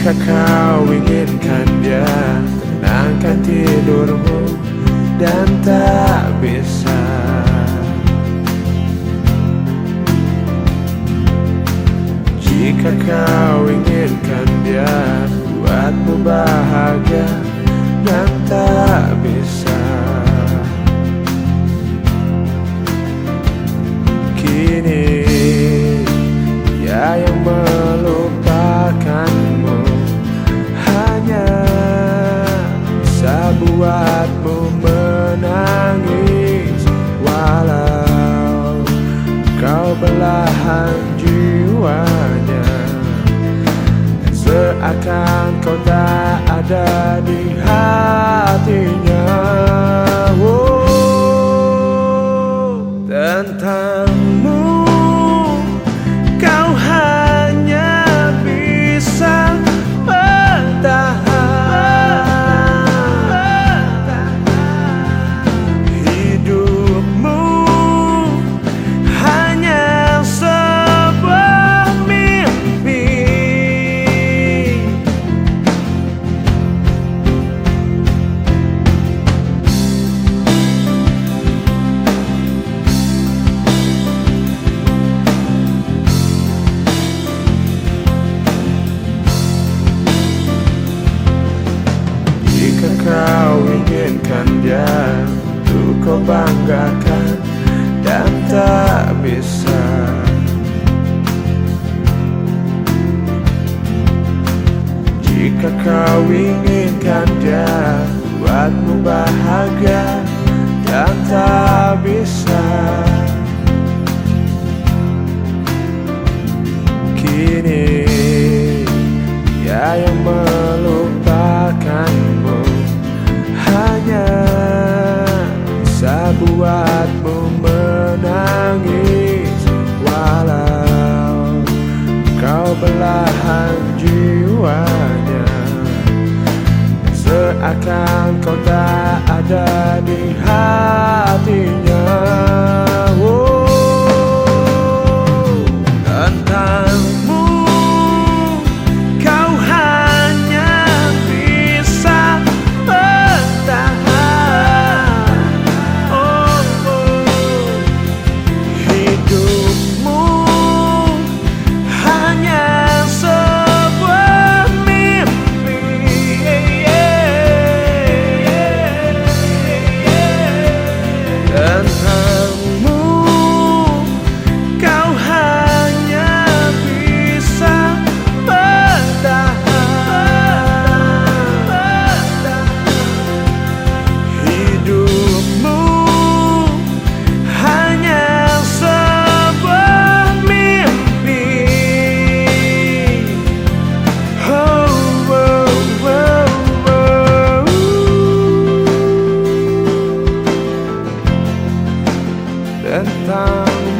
Jika kau inginkan dia Tenangkan tidurmu Dan tak bisa. Jika kau inginkan dia Buatmu bahagia Dan tak bisa. Kini Dia yang buatmu menangis Walau kau belahan jiwanya. Seakan kau tak inginkan dia Untuk kau banggakan Dan tak bisa. Jika kau inginkan dia Buatmu bahagia Dan tak bisa. Kini buatmu menangis Walau kau belahan jiwanya. Seakan kau tak ada di that time